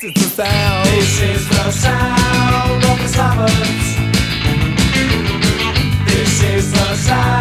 This is the sound. This is the sound of the Sabbath. This is the sound.